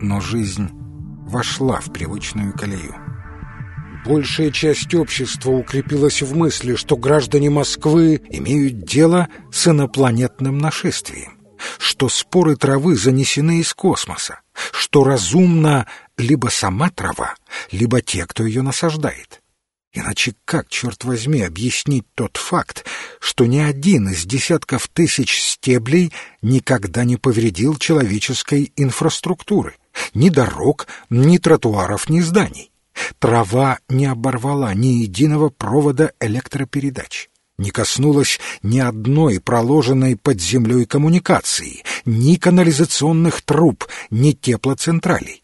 Но жизнь вошла в привычную колею. Большая часть общества укрепилась в мысли, что граждане Москвы имеют дело с инопланетным нашествием, что споры травы занесены из космоса, что разумна либо сама трава, либо те, кто ее насаждает. Иначе как, черт возьми, объяснить тот факт, что ни один из десятков тысяч стеблей никогда не повредил человеческой инфраструктуры, ни дорог, ни тротуаров, ни зданий? Трава не оборвала ни единого провода электропередач, не коснулась ни одной проложенной под землей коммуникации, ни канализационных труб, ни теплоцентралей.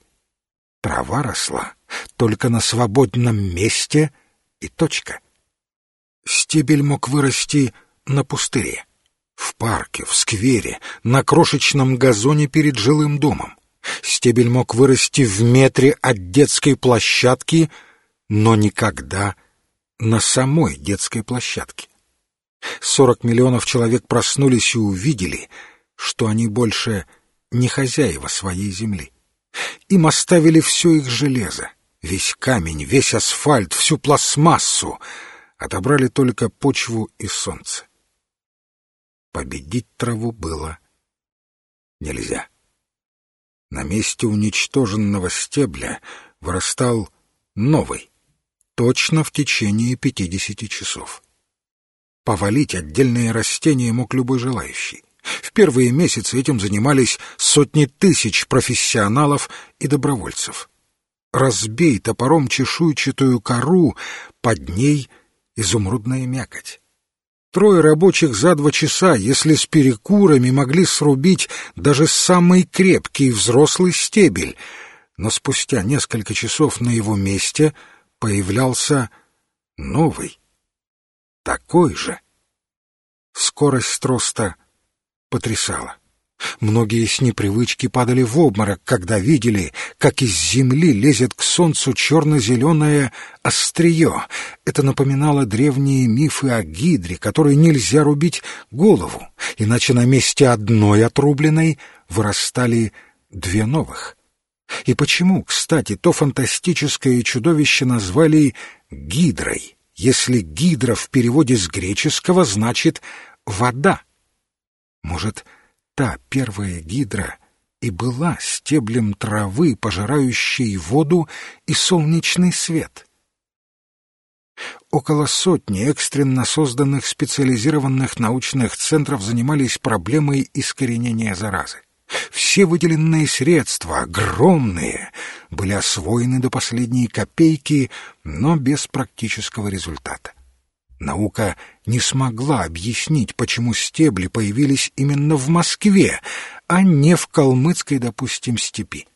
Трава росла только на свободном месте — и точка. Стебель мог вырасти на пустыре, в парке, в сквере, на крошечном газоне перед жилым домом. Стебель мог вырасти в метре от детской площадки, но никогда на самой детской площадке. Сорок миллионов человек проснулись и увидели, что они больше не хозяева своей земли. Им оставили все их железо, Весь камень, весь асфальт, всю пластмассу отобрали только почву и солнце. Победить траву было нельзя. На месте уничтоженного стебля вырастал новый, точно в течение пятидесяти часов. Повалить отдельные растения мог любой желающий. В первые месяцы этим занимались сотни тысяч профессионалов и добровольцев разбей топором чешуйчатую кору, под ней изумрудная мякоть. Трое рабочих за два часа, если с перекурами, могли срубить даже самый крепкий взрослый стебель, но спустя несколько часов на его месте появлялся новый, такой же. Скорость роста потрясала. Многие с непривычки падали в обморок, когда видели, как из земли лезет к солнцу черно-зеленое острие. Это напоминало древние мифы о гидре, которой нельзя рубить голову, иначе на месте одной отрубленной вырастали две новых. И почему, кстати, то фантастическое чудовище назвали гидрой, если гидра в переводе с греческого значит «вода»? Может, та первая гидра и была стеблем травы, пожирающей воду и солнечный свет. Около сотни экстренно созданных специализированных научных центров занимались проблемой искоренения заразы. Все выделенные средства, огромные, были освоены до последней копейки, но без практического результата. Наука не смогла объяснить, почему стебли появились именно в Москве, а не в калмыцкой, допустим, степи.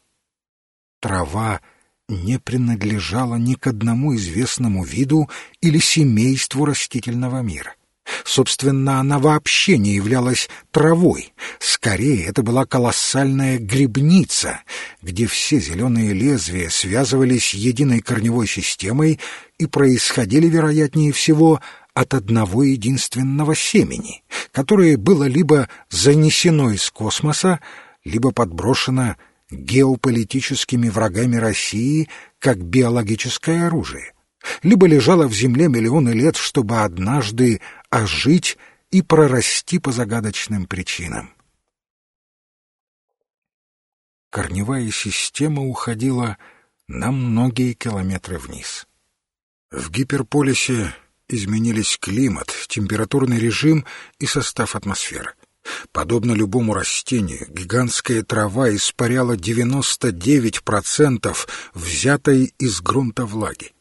Трава не принадлежала ни к одному известному виду или семейству растительного мира. Собственно, она вообще не являлась травой. Скорее, это была колоссальная грибница, где все зеленые лезвия связывались единой корневой системой и происходили, вероятнее всего, от одного единственного семени, которое было либо занесено из космоса, либо подброшено геополитическими врагами России как биологическое оружие, либо лежало в земле миллионы лет, чтобы однажды ожить и прорасти по загадочным причинам. Корневая система уходила на многие километры вниз. В гиперполисе изменились климат, температурный режим и состав атмосферы. Подобно любому растению, гигантская трава испаряла 99% взятой из грунта влаги.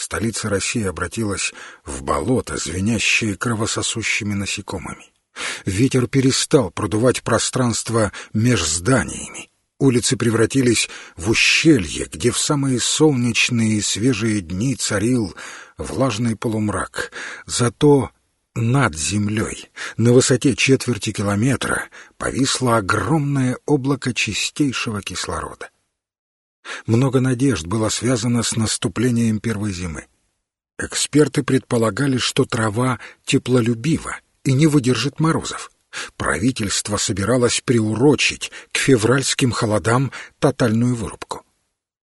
Столица России обратилась в болото, звенящее кровососущими насекомыми. Ветер перестал продувать пространство меж зданиями. Улицы превратились в ущелье, где в самые солнечные и свежие дни царил влажный полумрак. Зато над землей, на высоте четверти километра, повисло огромное облако чистейшего кислорода. Много надежд было связано с наступлением первой зимы. Эксперты предполагали, что трава теплолюбива и не выдержит морозов. Правительство собиралось приурочить к февральским холодам тотальную вырубку.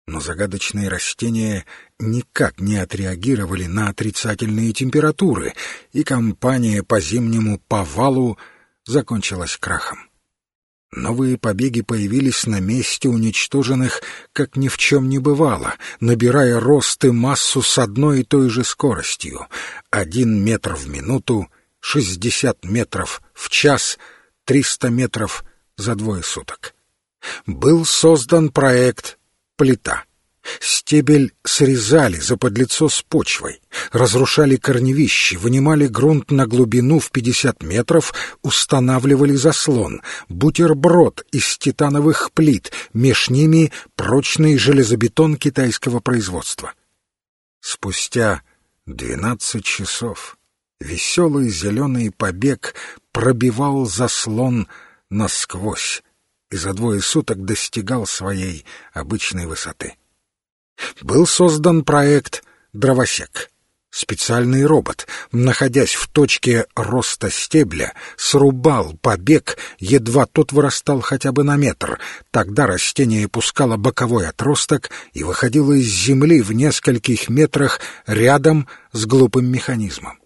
Но загадочные растения никак не отреагировали на отрицательные температуры, и кампания по зимнему повалу закончилась крахом. Новые побеги появились на месте уничтоженных, как ни в чем не бывало, набирая рост и массу с одной и той же скоростью — один метр в минуту, шестьдесят метров в час, триста метров за двое суток. Был создан проект «Плита». Стебель срезали за подлицо с почвой, разрушали корневищи, вынимали грунт на глубину в 50 метров, устанавливали заслон, бутерброд из титановых плит, меж ними прочный железобетон китайского производства. Спустя двенадцать часов веселый зеленый побег пробивал заслон насквозь и за двое суток достигал своей обычной высоты был создан проект «Дровосек». Специальный робот, находясь в точке роста стебля, срубал побег, едва тот вырастал хотя бы на метр. Тогда растение пускало боковой отросток и выходило из земли в нескольких метрах рядом с глупым механизмом.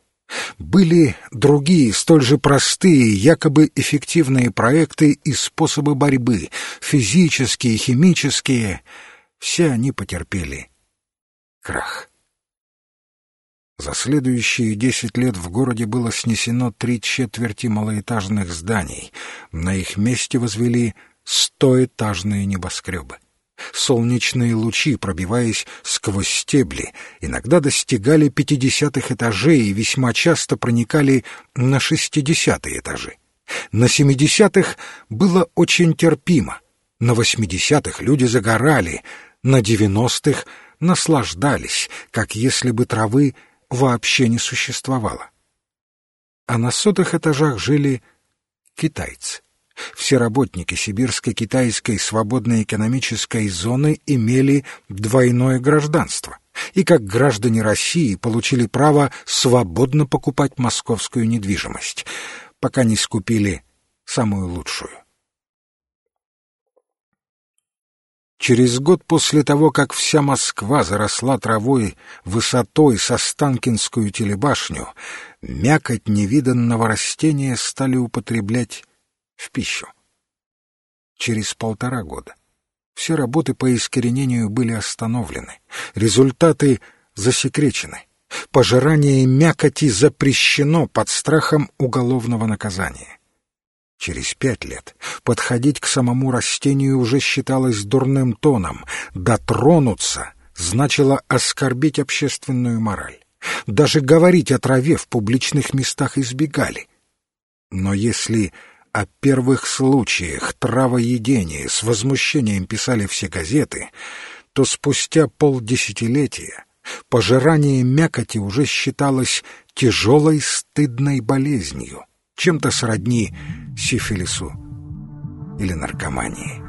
Были другие, столь же простые, якобы эффективные проекты и способы борьбы, физические, химические — все они потерпели крах. За следующие десять лет в городе было снесено три четверти малоэтажных зданий. На их месте возвели стоэтажные небоскребы. Солнечные лучи, пробиваясь сквозь стебли, иногда достигали пятидесятых этажей и весьма часто проникали на шестидесятые этажи. На семидесятых было очень терпимо. На восьмидесятых люди загорали, на девяностых наслаждались, как если бы травы вообще не существовало. А на сотых этажах жили китайцы. Все работники Сибирско-Китайской свободной экономической зоны имели двойное гражданство и как граждане России получили право свободно покупать московскую недвижимость, пока не скупили самую лучшую. Через год после того, как вся Москва заросла травой высотой со Станкинскую телебашню, мякоть невиданного растения стали употреблять в пищу. Через полтора года все работы по искоренению были остановлены, результаты засекречены. Пожирание мякоти запрещено под страхом уголовного наказания. Через пять лет подходить к самому растению уже считалось дурным тоном, дотронуться значило оскорбить общественную мораль. Даже говорить о траве в публичных местах избегали. Но если о первых случаях травоедения с возмущением писали все газеты, то спустя полдесятилетия пожирание мякоти уже считалось тяжелой стыдной болезнью чем-то сродни сифилису или наркомании.